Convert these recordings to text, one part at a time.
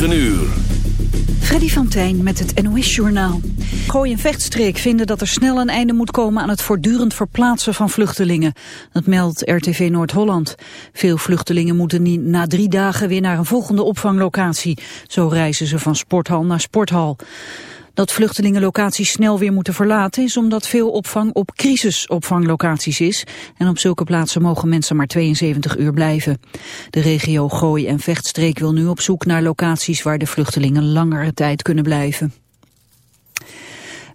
9 uur. Freddy van Tijn met het NOS-journaal. Gooi en Vechtstreek vinden dat er snel een einde moet komen aan het voortdurend verplaatsen van vluchtelingen. Dat meldt RTV Noord-Holland. Veel vluchtelingen moeten na drie dagen weer naar een volgende opvanglocatie. Zo reizen ze van sporthal naar sporthal. Dat vluchtelingen locaties snel weer moeten verlaten is omdat veel opvang op crisisopvanglocaties is. En op zulke plaatsen mogen mensen maar 72 uur blijven. De regio Gooi en Vechtstreek wil nu op zoek naar locaties waar de vluchtelingen langere tijd kunnen blijven.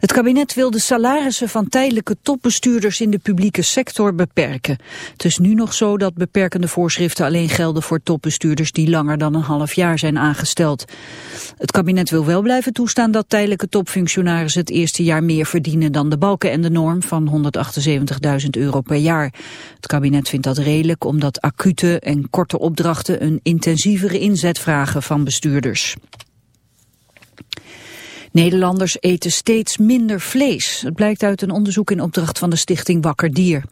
Het kabinet wil de salarissen van tijdelijke topbestuurders in de publieke sector beperken. Het is nu nog zo dat beperkende voorschriften alleen gelden voor topbestuurders die langer dan een half jaar zijn aangesteld. Het kabinet wil wel blijven toestaan dat tijdelijke topfunctionarissen het eerste jaar meer verdienen dan de balken en de norm van 178.000 euro per jaar. Het kabinet vindt dat redelijk omdat acute en korte opdrachten een intensievere inzet vragen van bestuurders. Nederlanders eten steeds minder vlees. Het blijkt uit een onderzoek in opdracht van de stichting Wakker Dier.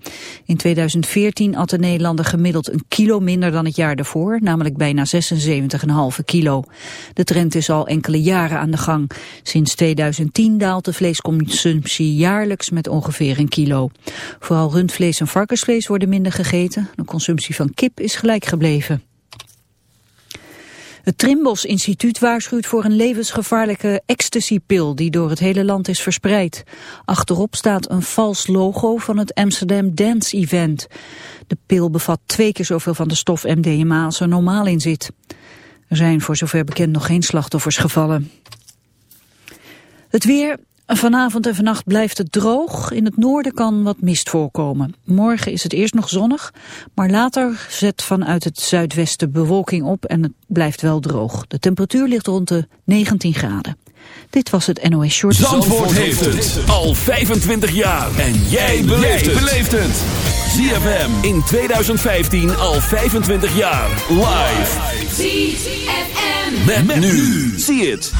In 2014 at de Nederlander gemiddeld een kilo minder dan het jaar daarvoor, namelijk bijna 76,5 kilo. De trend is al enkele jaren aan de gang. Sinds 2010 daalt de vleesconsumptie jaarlijks met ongeveer een kilo. Vooral rundvlees en varkensvlees worden minder gegeten. De consumptie van kip is gelijk gebleven. Het Trimbos Instituut waarschuwt voor een levensgevaarlijke ecstasypil die door het hele land is verspreid. Achterop staat een vals logo van het Amsterdam Dance Event. De pil bevat twee keer zoveel van de stof MDMA als er normaal in zit. Er zijn voor zover bekend nog geen slachtoffers gevallen. Het weer, Vanavond en vannacht blijft het droog. In het noorden kan wat mist voorkomen. Morgen is het eerst nog zonnig, maar later zet vanuit het zuidwesten bewolking op en het blijft wel droog. De temperatuur ligt rond de 19 graden. Dit was het NOS Short. Zandvoort, heeft het al 25 jaar. En jij beleeft het. ZFM in 2015 al 25 jaar. Live. ZFM. met nu. Zie het.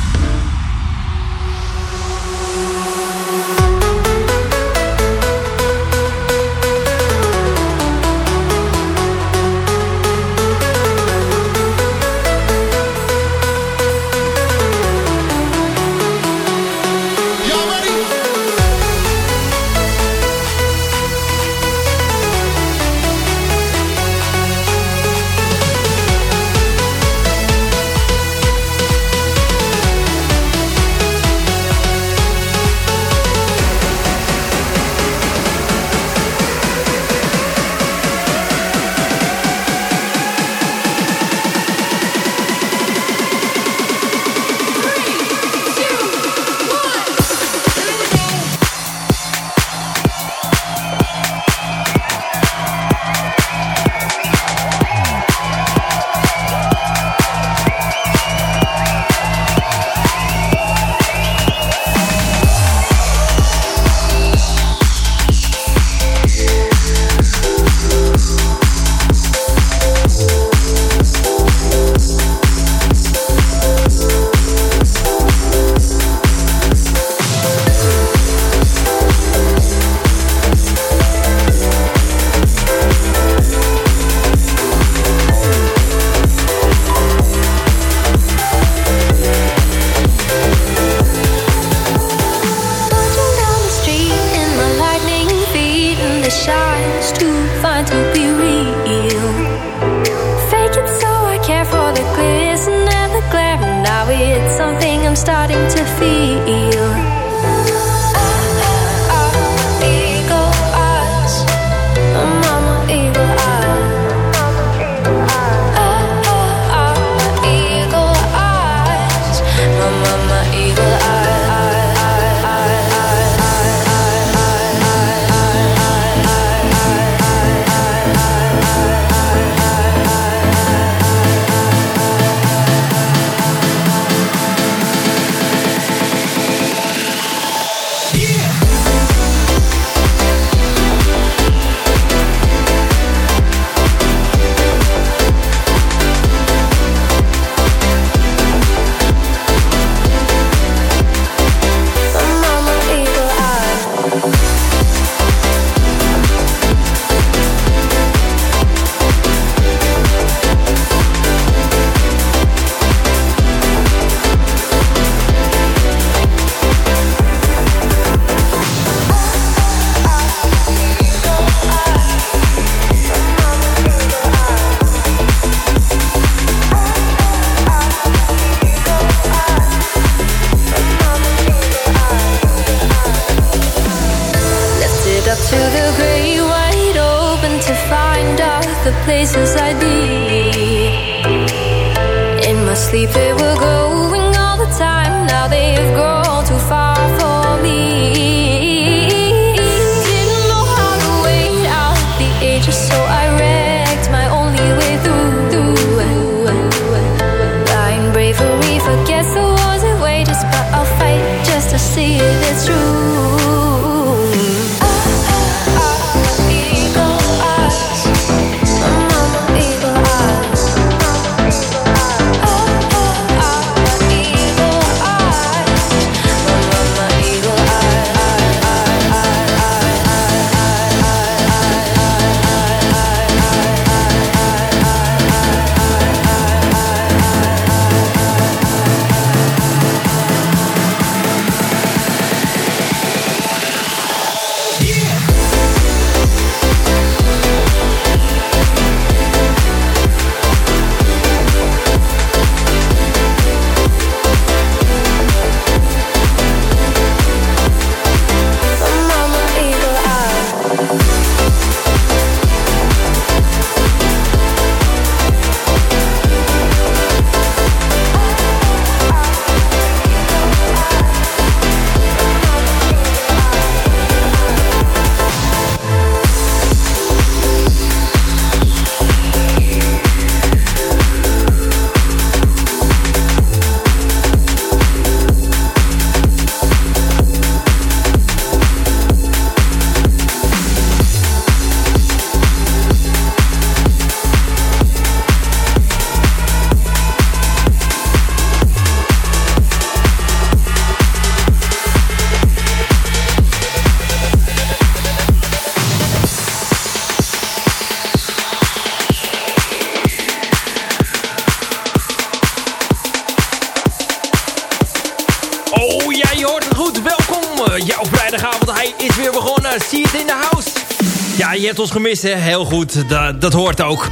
Hebt ons gemist, hè? Heel goed, dat, dat hoort ook.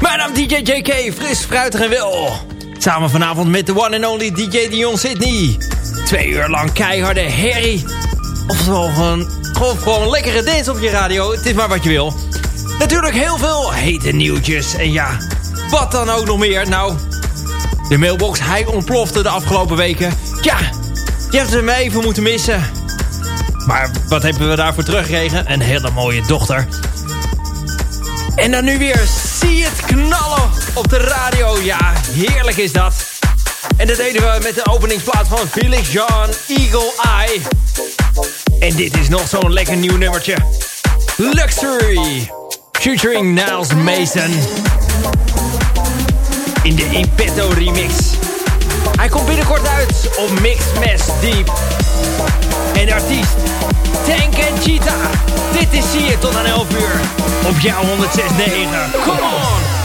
Mijn naam DJ JK, fris, fruitig en wel. Samen vanavond met de one and only DJ Dion Sydney. Twee uur lang keiharde herrie. Oftewel gewoon, gewoon, gewoon lekkere dance op je radio. Het is maar wat je wil. Natuurlijk heel veel hete nieuwtjes. En ja, wat dan ook nog meer. Nou, de mailbox, hij ontplofte de afgelopen weken. Ja, je hebt hem even moeten missen. Maar wat hebben we daarvoor teruggekregen? Een hele mooie dochter. En dan nu weer, zie het knallen op de radio. Ja, heerlijk is dat. En dat deden we met de openingsplaats van Felix John, Eagle Eye. En dit is nog zo'n lekker nieuw nummertje. Luxury, featuring Niles Mason. In de Impetto remix. Hij komt binnenkort uit op Mix Mass Deep. En artiest Tank en Cheetah. Dit is hier tot aan 11 uur. Op jouw 106.9. Come on!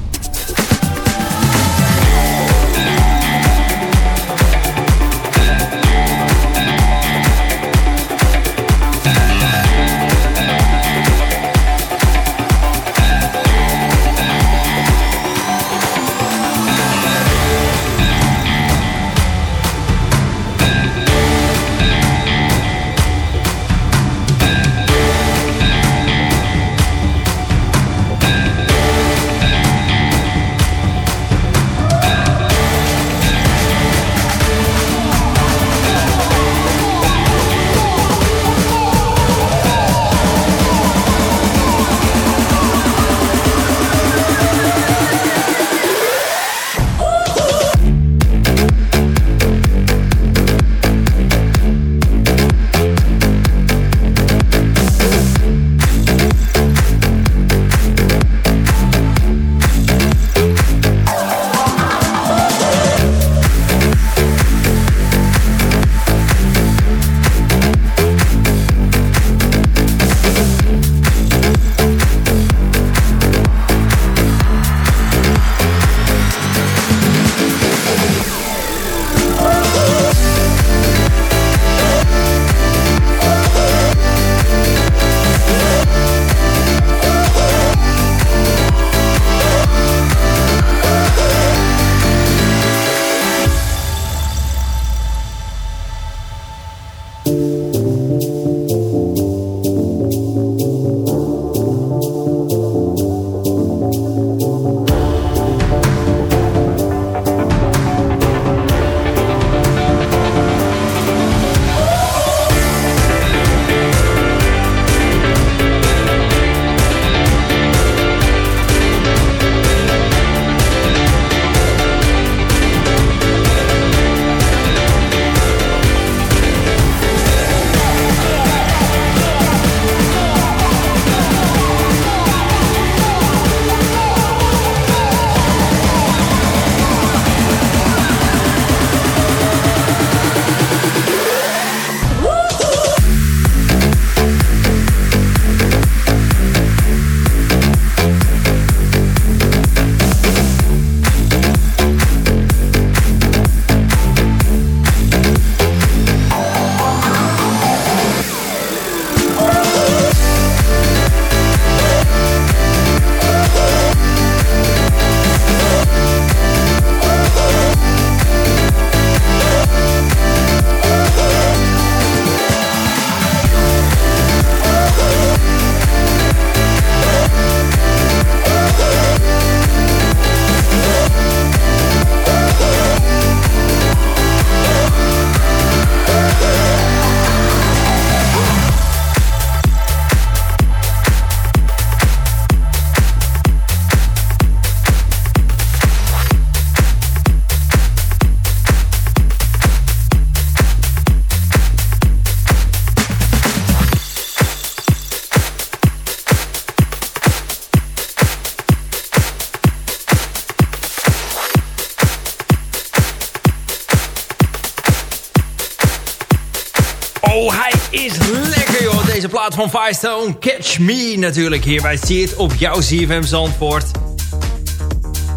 Van Firestone. Catch Me natuurlijk hier bij See op jouw CFM Zandvoort.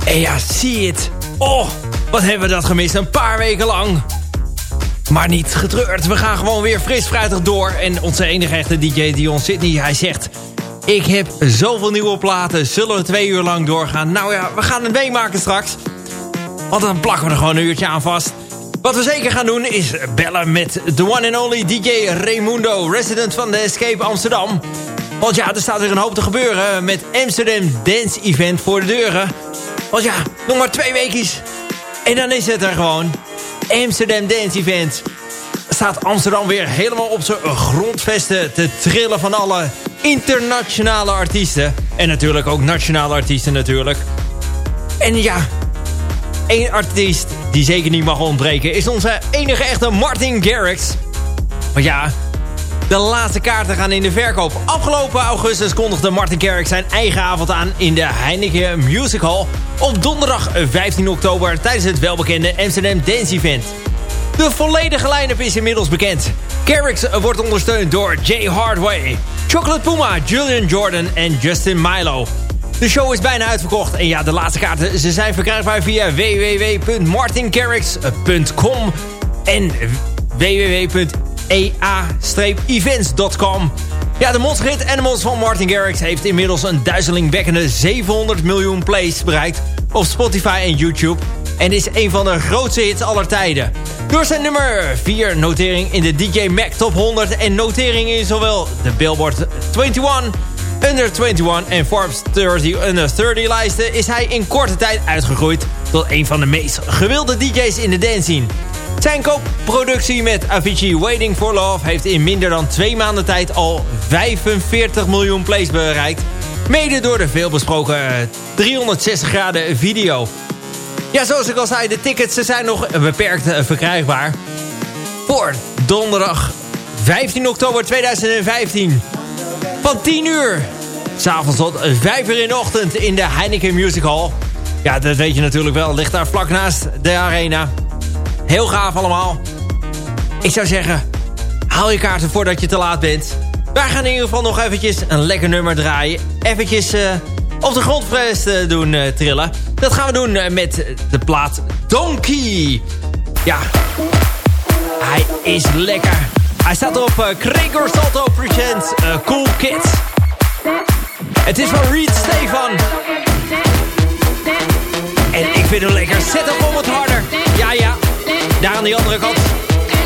En ja, See It. Oh, wat hebben we dat gemist. Een paar weken lang. Maar niet getreurd. We gaan gewoon weer fris fruitig door. En onze enige echte DJ Dion Sydney, hij zegt... Ik heb zoveel nieuwe platen. Zullen we twee uur lang doorgaan? Nou ja, we gaan een meemaken straks. Want dan plakken we er gewoon een uurtje aan vast. Wat we zeker gaan doen is bellen met de one and only DJ Raimundo, resident van de Escape Amsterdam. Want ja, er staat weer een hoop te gebeuren met Amsterdam Dance Event voor de deuren. Want ja, nog maar twee weekjes. En dan is het er gewoon. Amsterdam Dance Event. Staat Amsterdam weer helemaal op zijn grondvesten te trillen van alle internationale artiesten. En natuurlijk ook nationale artiesten natuurlijk. En ja, één artiest die zeker niet mag ontbreken... is onze enige echte Martin Garrix. Want ja, de laatste kaarten gaan in de verkoop. Afgelopen augustus kondigde Martin Garrix zijn eigen avond aan... in de Heineken Music Hall op donderdag 15 oktober... tijdens het welbekende Amsterdam Dance Event. De volledige line-up is inmiddels bekend. Garrix wordt ondersteund door Jay Hardway, Chocolate Puma, Julian Jordan en Justin Milo. De show is bijna uitverkocht. En ja, de laatste kaarten ze zijn verkrijgbaar via www.martincarrix.com en www.ea-events.com. Ja, de monsterhit Animals van Martin Garrix heeft inmiddels een duizelingwekkende 700 miljoen plays bereikt op Spotify en YouTube. En is een van de grootste hits aller tijden. Door zijn nummer 4 notering in de DJ Mac Top 100 en notering in zowel de Billboard 21 Under 21 en Forbes 30 Under 30 lijsten is hij in korte tijd uitgegroeid tot een van de meest gewilde DJ's in de dance scene. Zijn koopproductie met Avicii Waiting for Love heeft in minder dan twee maanden tijd al 45 miljoen plays bereikt. Mede door de veelbesproken 360 graden video. Ja, zoals ik al zei, de tickets zijn nog beperkt eh, verkrijgbaar. Voor donderdag 15 oktober 2015. Van 10 uur. S'avonds tot 5 uur in de ochtend in de Heineken Music Hall. Ja, dat weet je natuurlijk wel. ligt daar vlak naast de arena. Heel gaaf allemaal. Ik zou zeggen, haal je kaarten voordat je te laat bent. Wij gaan in ieder geval nog eventjes een lekker nummer draaien. Eventjes uh, op de grondvest uh, doen uh, trillen. Dat gaan we doen met de plaat Donkey. Ja, hij is lekker. Hij staat op uh, Gregor Salto Presents uh, Cool Kids. Het is van Reed Stefan. En ik vind hem lekker. Zet hem gewoon wat harder. Ja, ja. Daar aan die andere kant.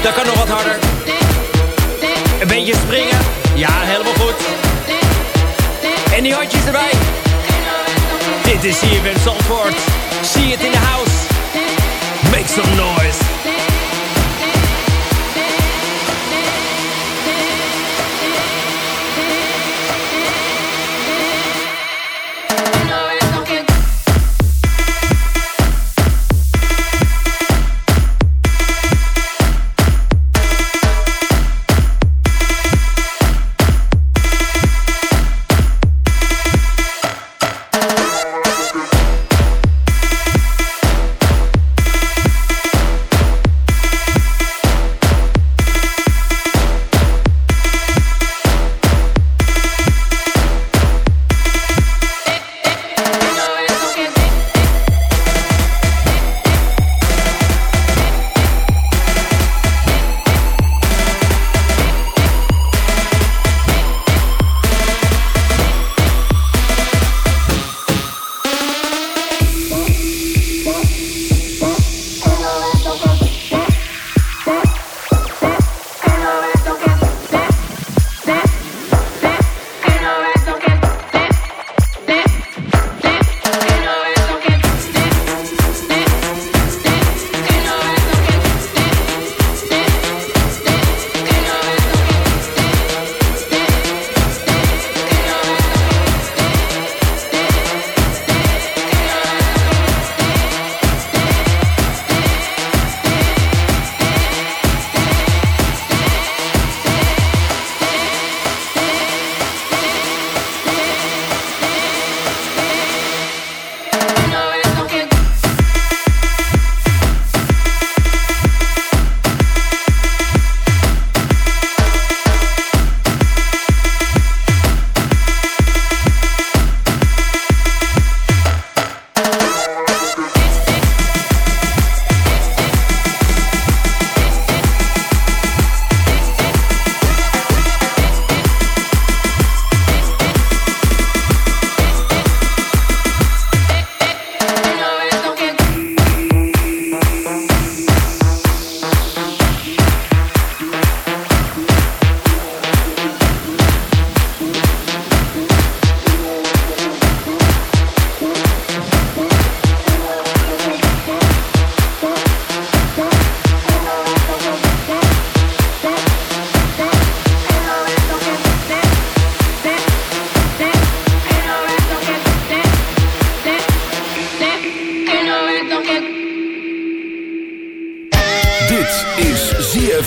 Dat kan nog wat harder. Een beetje springen. Ja, helemaal goed. En die handjes erbij. Dit is CFM Zandvoort. See it in the house. Make some noise.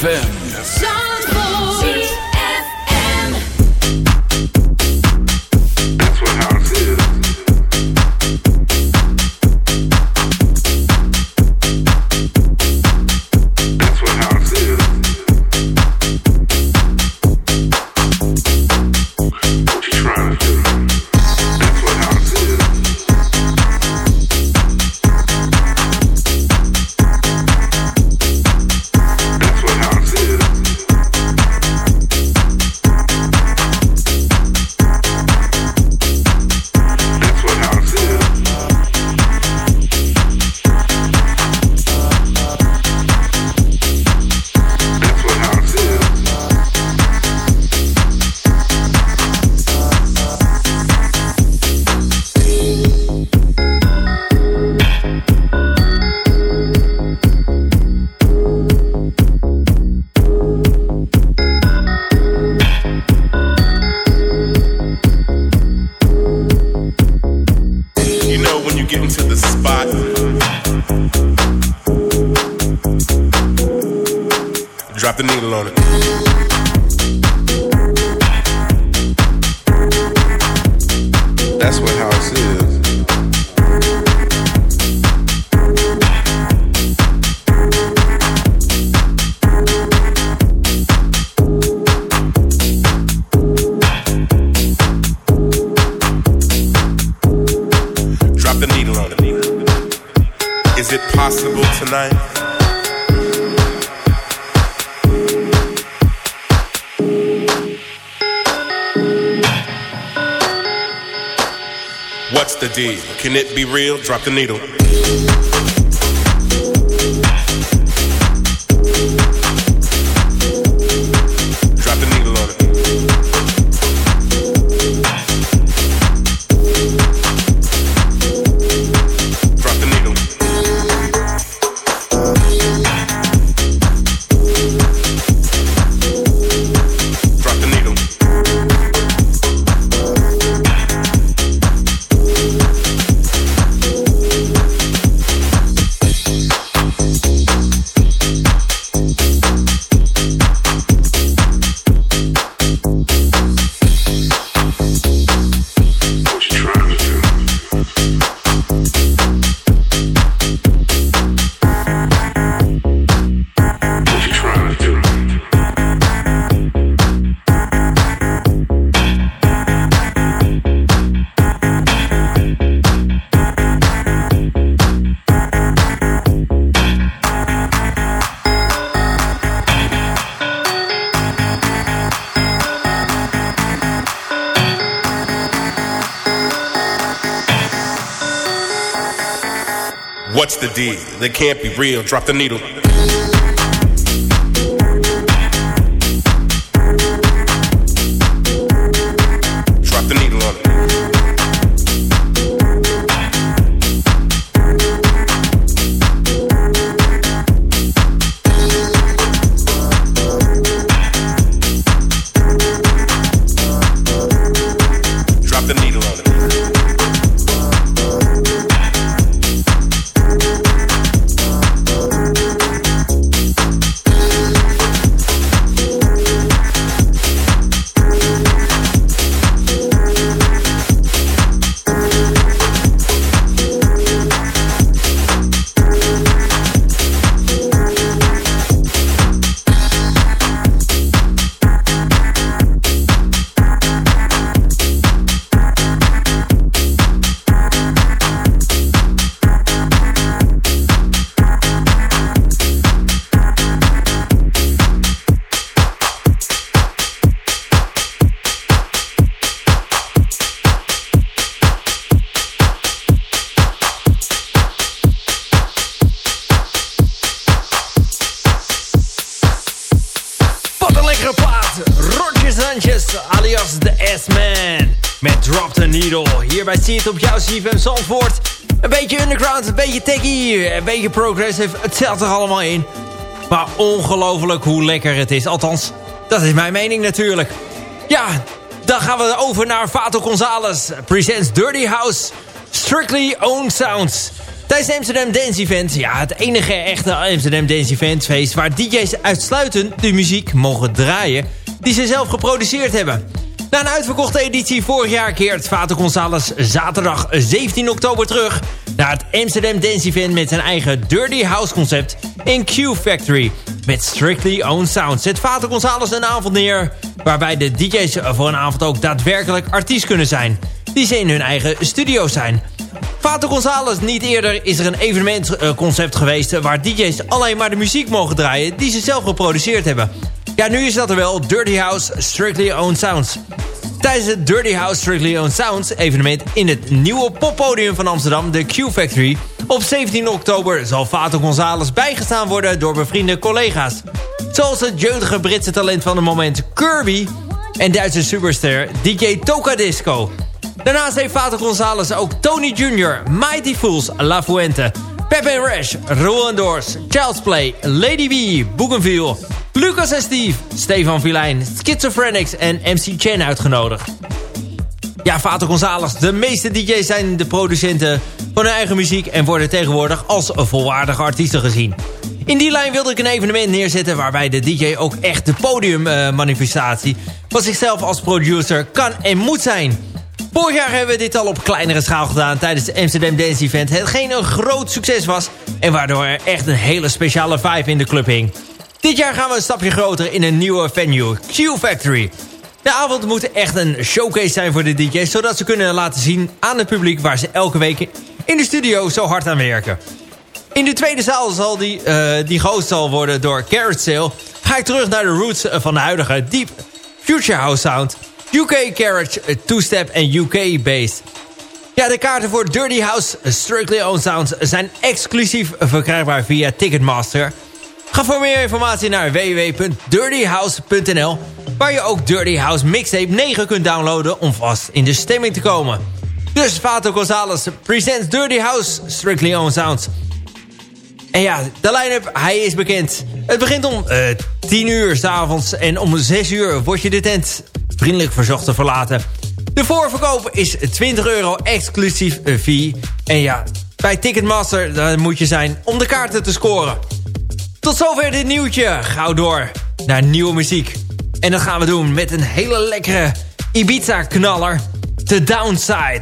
ZFM. Can it be real? Drop the needle. Real. Drop the needle. Het op jouw CFM Zandvoort. Een beetje underground, een beetje techie, een beetje progressive. Het zelt er allemaal in. Maar ongelooflijk hoe lekker het is. Althans, dat is mijn mening natuurlijk. Ja, dan gaan we over naar Vato Gonzalez. Presents Dirty House. Strictly Own Sounds. Tijdens de Amsterdam Dance Event, ja, het enige echte Amsterdam Dance Event feest... waar DJ's uitsluitend de muziek mogen draaien die ze zelf geproduceerd hebben. Na een uitverkochte editie vorig jaar keert Vater González zaterdag 17 oktober terug... naar het Amsterdam Dance Event met zijn eigen Dirty House concept in Q Factory... met Strictly Owned Sound zet Vater González een avond neer... waarbij de DJ's voor een avond ook daadwerkelijk artiest kunnen zijn... die ze in hun eigen studio zijn... Vater González, niet eerder is er een evenementconcept geweest... waar DJ's alleen maar de muziek mogen draaien die ze zelf geproduceerd hebben. Ja, nu is dat er wel. Dirty House Strictly Owned Sounds. Tijdens het Dirty House Strictly Owned Sounds evenement in het nieuwe poppodium van Amsterdam, de Q Factory. Op 17 oktober zal Vater González bijgestaan worden door bevriende collega's. Zoals het jeugdige Britse talent van het moment Kirby en Duitse superster DJ Toka Disco. Daarnaast heeft Vater González ook Tony Jr., Mighty Fools, La Fuente, Pepe Rash, Roland Doors, Child's Play, Lady B, Bougainville, Lucas en Steve, Stefan Vilijn, Schizophrenics en MC Chen uitgenodigd. Ja, Vater González, de meeste DJ's zijn de producenten van hun eigen muziek... en worden tegenwoordig als volwaardige artiesten gezien. In die lijn wilde ik een evenement neerzetten... waarbij de DJ ook echt de podiummanifestatie... Uh, van zichzelf als producer kan en moet zijn... Vorig jaar hebben we dit al op kleinere schaal gedaan tijdens de Amsterdam Dance Event. Hetgeen een groot succes was en waardoor er echt een hele speciale vibe in de club hing. Dit jaar gaan we een stapje groter in een nieuwe venue, Q Factory. De avond moet echt een showcase zijn voor de DJ's... zodat ze kunnen laten zien aan het publiek waar ze elke week in de studio zo hard aan werken. In de tweede zaal zal die, uh, die gehost zal worden door Carrot Sale... ga ik terug naar de roots van de huidige Deep Future House Sound... UK Carriage, Two-Step en UK Bass. Ja, de kaarten voor Dirty House Strictly Owned Sounds zijn exclusief verkrijgbaar via Ticketmaster. Ga voor meer informatie naar www.dirtyhouse.nl waar je ook Dirty House Mixtape 9 kunt downloaden om vast in de stemming te komen. Dus Vato Gonzalez presents Dirty House Strictly Owned Sounds. En ja, de line-up, hij is bekend. Het begint om uh, 10 uur s'avonds en om 6 uur wordt je de tent vriendelijk verzocht te verlaten. De voorverkoop is 20 euro exclusief fee. En ja, bij Ticketmaster moet je zijn om de kaarten te scoren. Tot zover dit nieuwtje. Gauw door naar nieuwe muziek. En dat gaan we doen met een hele lekkere Ibiza-knaller. The Downside.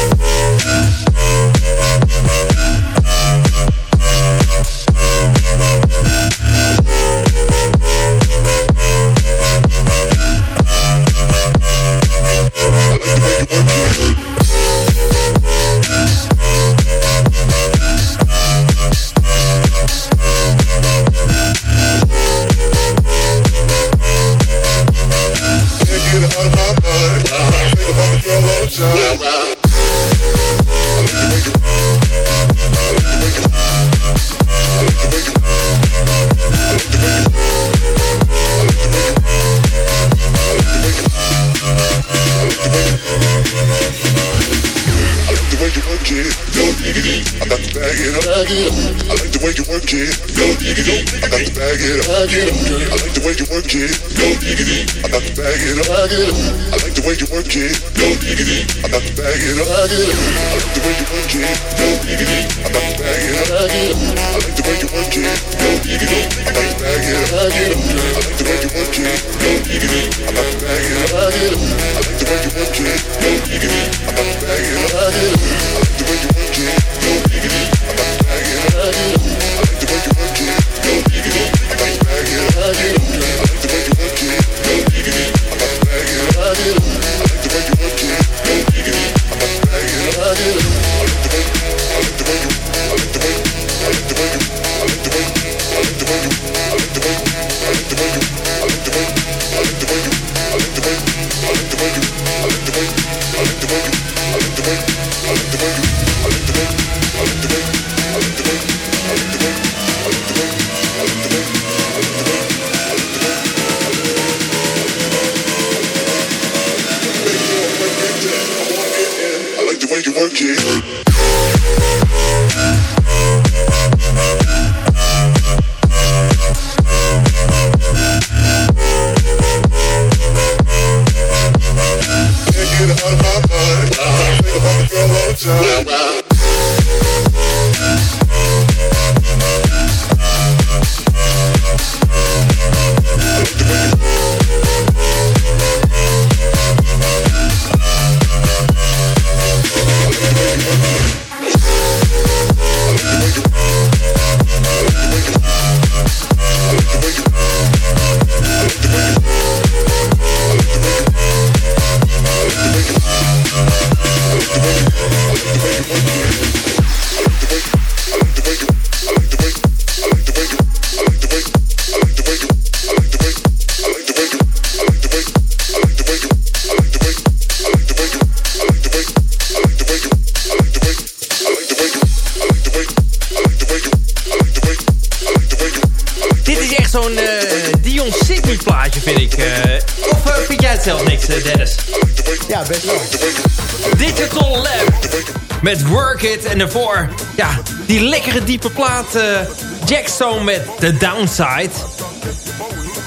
voor ja, die lekkere diepe plaat eh, uh, Jackstone met The Downside.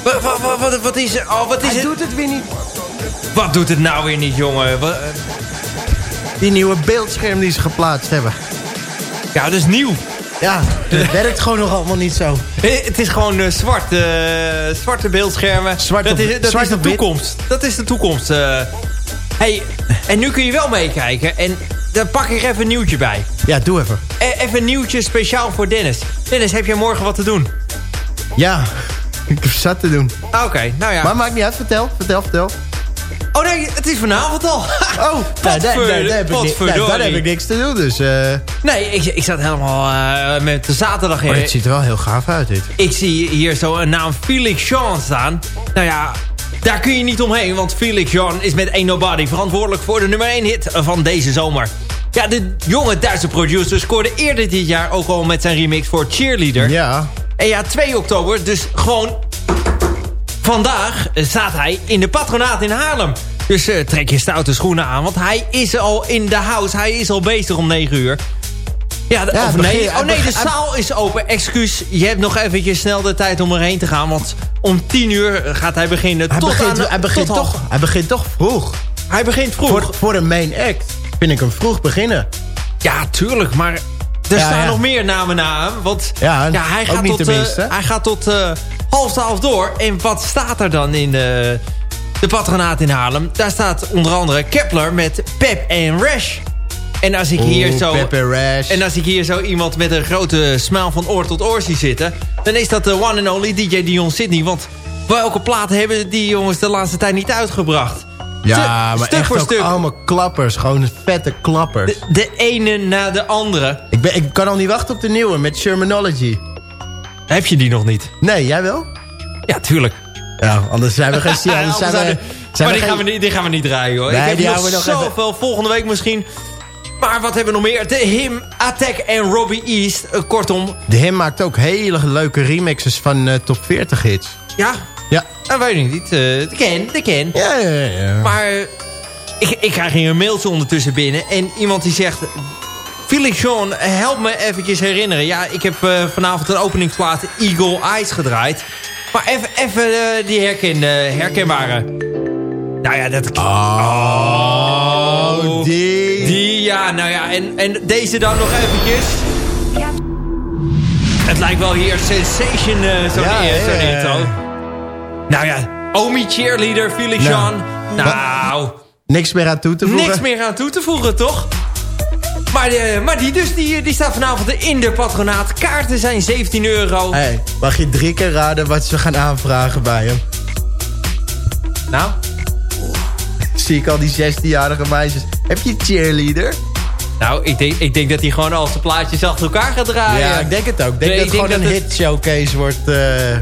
Wat, wat, wat, wat is er? Oh, wat is het? doet het weer niet. Wat doet het nou weer niet, jongen? Eh. Die nieuwe beeldscherm die ze geplaatst hebben. Ja, dat is nieuw. Ja, het werkt gewoon nog allemaal niet zo. Eh, het is gewoon uh, zwart, zwarte beeldschermen. zwarte dat is, dat is de toekomst. Dat is de toekomst. Hey, en nu kun je wel meekijken. En daar pak ik even een nieuwtje bij. Ja, doe even. E, even een nieuwtje speciaal voor Dennis. Dennis, heb jij morgen wat te doen? Ja, ik heb zat te doen. Ah, oké, nou ja. Maar maakt niet uit, vertel, vertel, vertel. Oh nee, het is vanavond al. Oh, nou, nee, daar heb ik niks te doen, dus... Uh... Nee, ik, ik zat helemaal eh, met de zaterdag in. Maar het ziet er wel heel gaaf uit, dit. Ik zie hier zo een naam Felix Jean staan. Nou ja, daar kun je niet omheen, want Felix Jean is met Ain't Nobody verantwoordelijk voor de nummer 1 hit van deze zomer. Ja, de jonge Duitse producer scoorde eerder dit jaar ook al met zijn remix voor Cheerleader. Ja. En ja, 2 oktober, dus gewoon vandaag eh, staat hij in de patronaat in Haarlem. Dus eh, trek je stoute schoenen aan, want hij is al in de house. Hij is al bezig om 9 uur. Ja, of nee. Oh nee, de zaal is open. Excuus, je hebt nog eventjes snel de tijd om erheen te gaan. Want om 10 uur gaat hij beginnen. Hij, begint, aan, hij, begint, toch, hij begint toch vroeg. Hij begint vroeg. Voor, voor een main act vind ik hem vroeg beginnen. Ja, tuurlijk, maar er Ja, staan ja. nog meer namen na hem. Want Ja, hij, ook gaat niet tot, de eh, hij gaat tot eh, half twaalf door. En wat staat er dan in de, de patronaat in Haarlem? Daar staat onder andere Kepler met Pep en Rash. En als ik hier zo... En als ik hier zo iemand met een grote smile van oor tot oor zie zitten... dan is dat de one and only DJ Dion Sydney. Want welke platen hebben die jongens de laatste tijd niet uitgebracht? Ja, maar stuk echt voor stuk. allemaal klappers. Gewoon vette klappers. De, de ene na de andere. Ik, ben, ik kan al niet wachten op de nieuwe met Shermanology. Heb je die nog niet? Nee, jij wel? Ja, tuurlijk. Ja, anders zijn we geen... Ja, anders zijn we, zijn maar we die, gaan we niet, die gaan we niet draaien hoor. Nee, ik heb die nog we nog zoveel. Volgende week misschien. Maar wat hebben we nog meer? De Him, Attack en Robbie East. Eh, kortom, De Him maakt ook hele leuke remixes van eh, top 40 hits. ja, Ja. dat weet ik niet. eh, De ken, de ken. Ja, ja, ja. Maar ik, ik krijg hier een mailtje ondertussen binnen. En iemand die zegt... Felix Sean, help me eventjes herinneren. Ja, ik heb eh, vanavond een openingsplaat Eagle Eyes gedraaid. Maar even, even eh, die herken, eh, herkenbare. Nou ja, dat... Oh, die. Die, ja, nou ja, en, en deze dan nog eventjes. Het lijkt wel hier Sensation, eh zo'n Ja, ja, ja, ja. intro. Nou ja, Omi Cheerleader, Felix Nou, Jean. Nou, Niks meer aan toe te voegen. niks meer aan toe te voegen, toch? Maar, eh, maar die dus, die, die staat vanavond in de patronaat. Kaarten zijn 17 euro. Hey, mag je drie keer raden wat ze gaan aanvragen bij hem? Nou, Zie ik al die 16-jarige meisjes. Heb je cheerleader? nou ik, denk, ik denk dat hij gewoon al zijn plaatjes achter elkaar gaat draaien. ja, ik denk het ook. Ik denk Nee, dat ik het gewoon denk een dat het- hit showcase wordt. eh,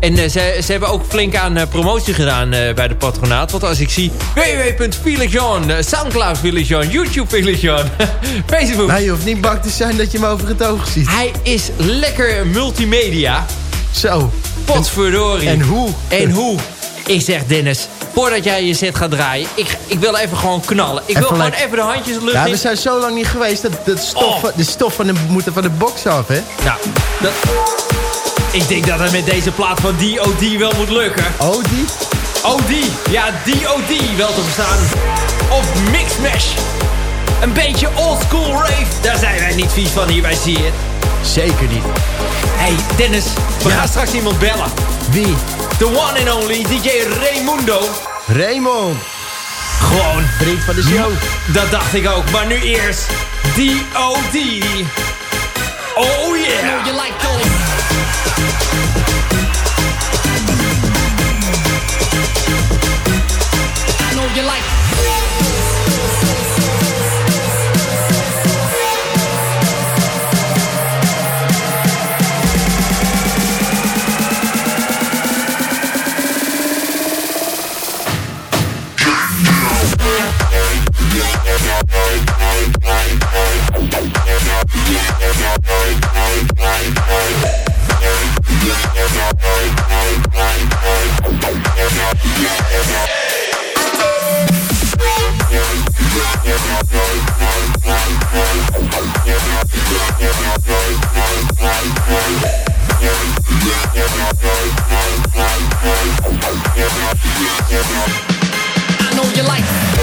En eh, ze, ze hebben ook flink aan eh, promotie gedaan eh, bij de patronaat. Want als ik zie uh, Soundcloud Felixjohn, YouTube Facebook. nou, je hoeft niet bang te zijn dat je hem over het oog ziet. Hij is lekker multimedia. Zo. Potverdorie. En hoe? En hoe? Ik zeg Dennis, voordat jij je set gaat draaien, ik, ik wil even gewoon knallen. Ik wil gewoon even de handjes lucht Ja, in. we zijn zo lang niet geweest. Dat, dat stof, Oh. De stof van de, moeten van de box af, hè? Nou, dat, ik denk dat het met deze plaat van D.O.D. wel moet lukken. Die? OD, ja, DOD wel te verstaan. Of Mixmash. Een beetje oldschool rave. Daar zijn wij niet vies van hier bij zie je. Zeker niet. Hey Dennis, we Ja. gaan straks iemand bellen. Wie? The one and only DJ Raimundo. Raymond. Gewoon, Vriend van de show. dat dacht ik ook. Maar nu eerst DOD. Oh yeah. Bye. I know you like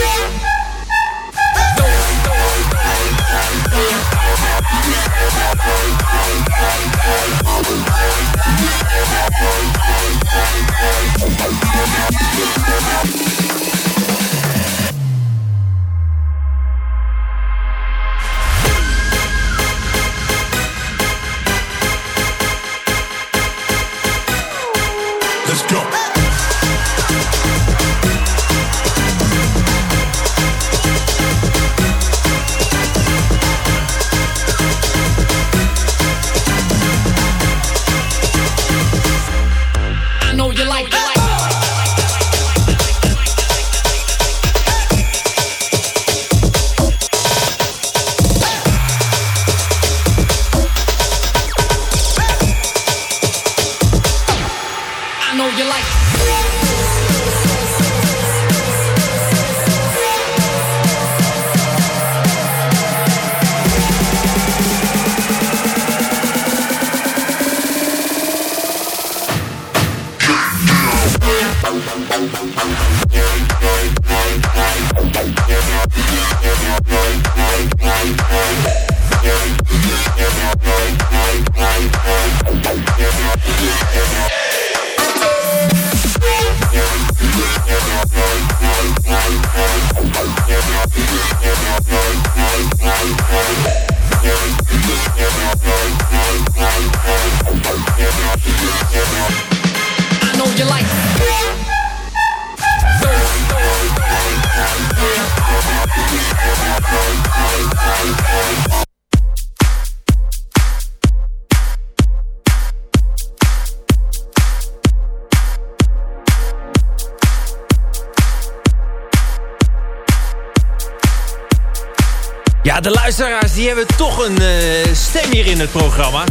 Programma.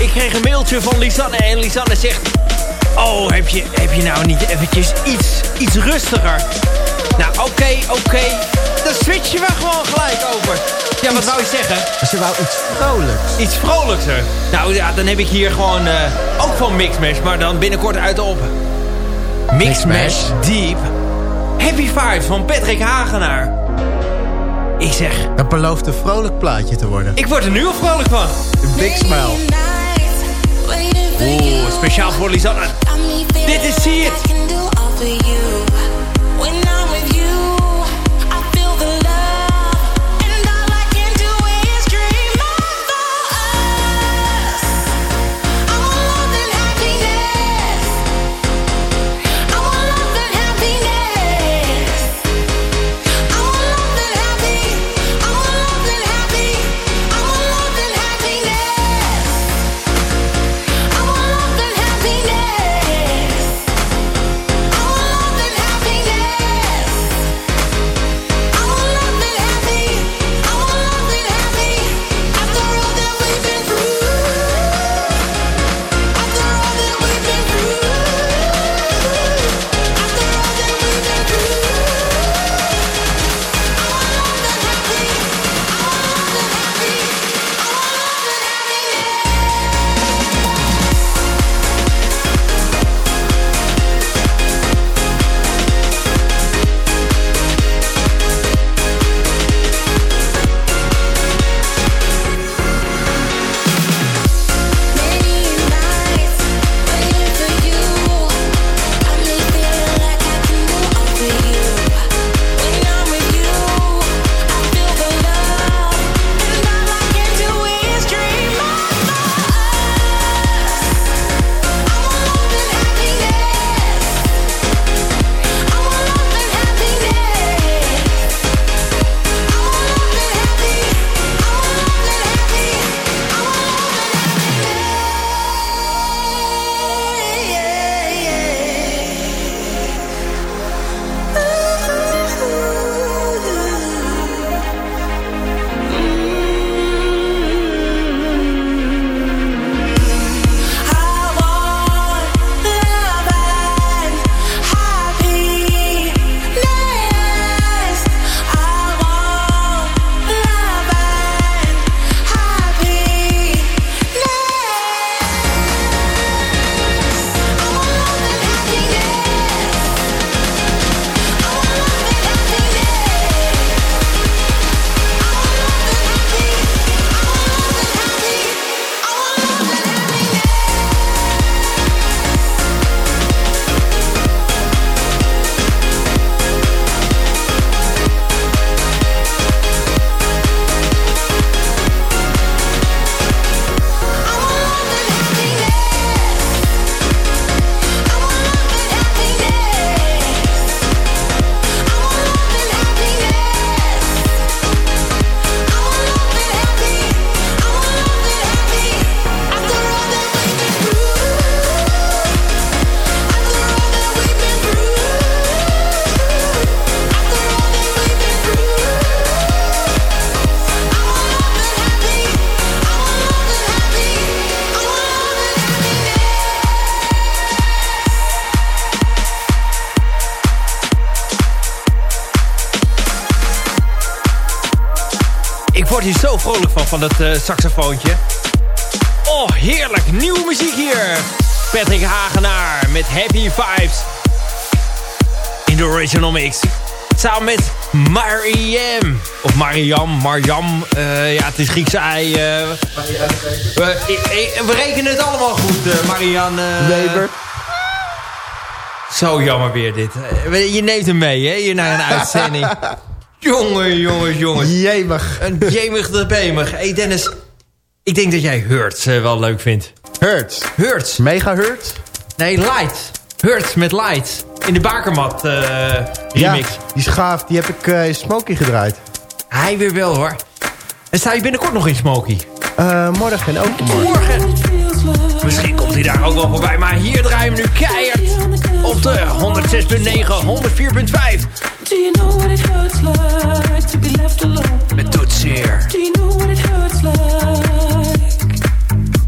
Ik kreeg een mailtje van Lisanne en Lisanne zegt... Oh, heb je, heb je nou niet eventjes iets, iets rustiger? Nou, oké, okay, oké. Okay. Dan switchen we gewoon gelijk over. Ja, wat zou je zeggen? Ze wou iets vrolijks. Iets vrolijkser. Nou ja, dan heb ik hier gewoon uh, ook van Mixmash, maar dan binnenkort uit op. Mixmash Deep. Happy Five van Patrick Hagenaar. Ik zeg... Dat belooft een vrolijk plaatje te worden. Ik word er nu al vrolijk van. Een big smile. Oeh, speciaal voor Lisanne. Dit is See It. Van, dat uh, saxofoontje. Oh, heerlijk. Nieuwe muziek hier. Patrick Hagenaar met Happy Vibes. In de original mix. Samen met Mariam. Of Mariam, Mariam. Uh, ja, het is Griekse ei. Uh, we, we, rekenen het allemaal goed, Marianne. Weber. Zo jammer weer dit. Je neemt hem mee, hè, hier naar een uitzending. Jongen, jongens, jongens. Jemig. Een jemig de bemig. hey Dennis, ik denk dat jij Hurts uh, wel leuk vindt. Hurts? Hurts. Mega Hurts? Nee, Light. Hurts met Light. In de bakermat uh, remix. Ja, die schaaf, die heb ik uh, in Smokey gedraaid. Hij weer wel hoor. En sta je binnenkort nog in Smokey? Morgen en ook morgen. morgen. Misschien komt hij daar ook wel voorbij. Maar hier draaien we nu keihard op de 106.9, 104.5. Met Doodseer. Do you know what it hurts like?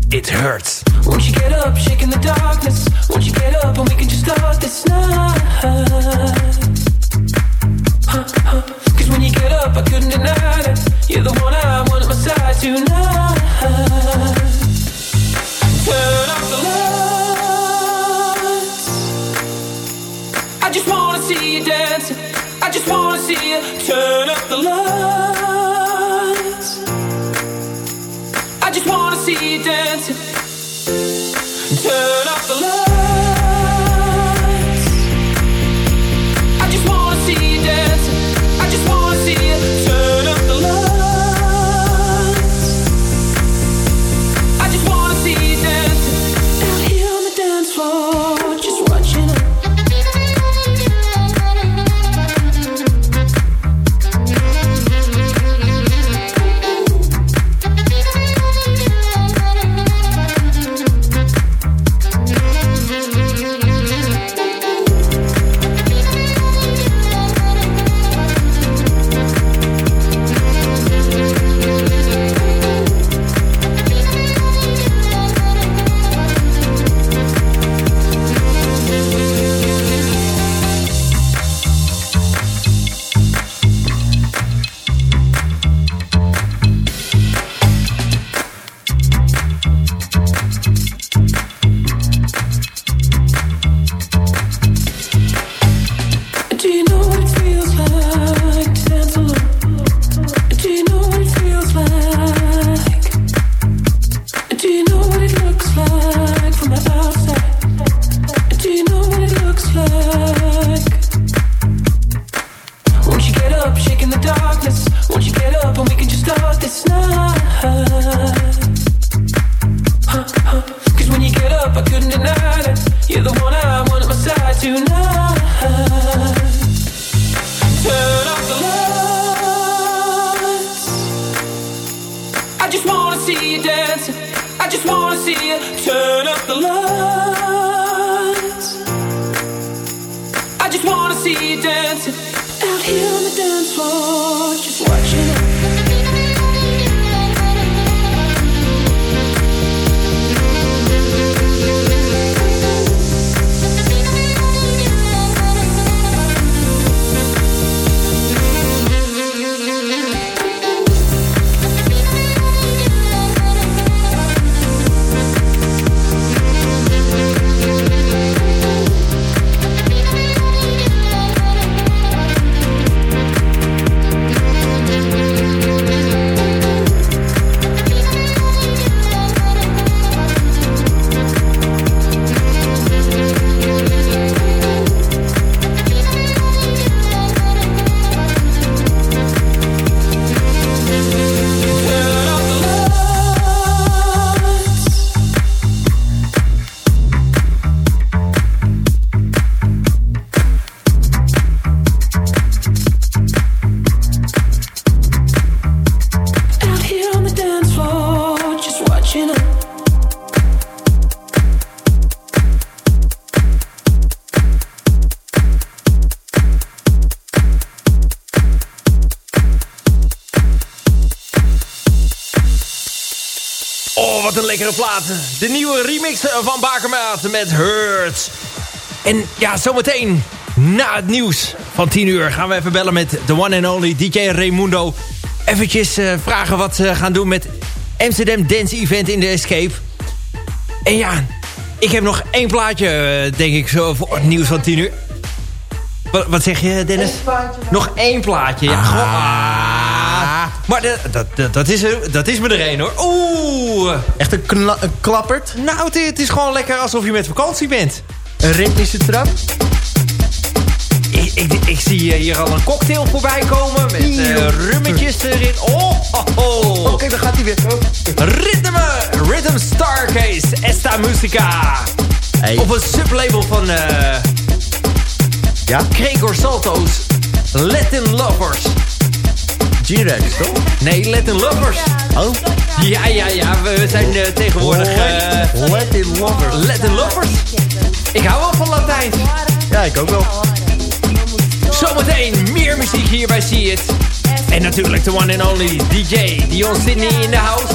It hurts. Won't you get up, shake in the darkness? Won't you get up and we can just start this night? Huh, huh. Cause when you get up, I couldn't deny it. You're the one I want at my side tonight. Turn off I just wanna see you turn up the lights. I just wanna see you dancing. De nieuwe remix van Bakermaat met Hurts. En ja, zometeen na het nieuws van 10 uur gaan we even bellen met de one and only DJ Raimundo. Eventjes eh, vragen wat ze gaan doen met Amsterdam Dance Event in de Escape. En ja, ik heb nog één plaatje, eh, denk ik, zo voor het nieuws van 10 uur. Wat, wat zeg je, Dennis? Nog één plaatje. Ja, gewoon- ah. Maar de- dat, dat, dat, is, dat is me er één hoor. Oeh. Echt een, kla- een klappert. Nou, het, het is gewoon lekker alsof je met vakantie bent. Een ritmische trap. Ik, ik, ik zie hier al een cocktail voorbij komen met eh, rummetjes erin. Oh, ho, ho. Oké, dan gaat hij weer. Oh. Rhythm, Rhythm Starcase, Esta Musica. Hey. Op een sublabel van eh Ja? Gregor Salto's Latin Lovers. G-Rex, toch? Nee, Latin Lovers. Oh. Ja, ja, ja, we zijn eh, tegenwoordig eh Latin Lovers. Latin Lovers. Ik hou wel van Latijn. Ja, ik ook wel. Zometeen meer muziek hier bij See It. En natuurlijk de one and only DJ Dion Sydney in the house.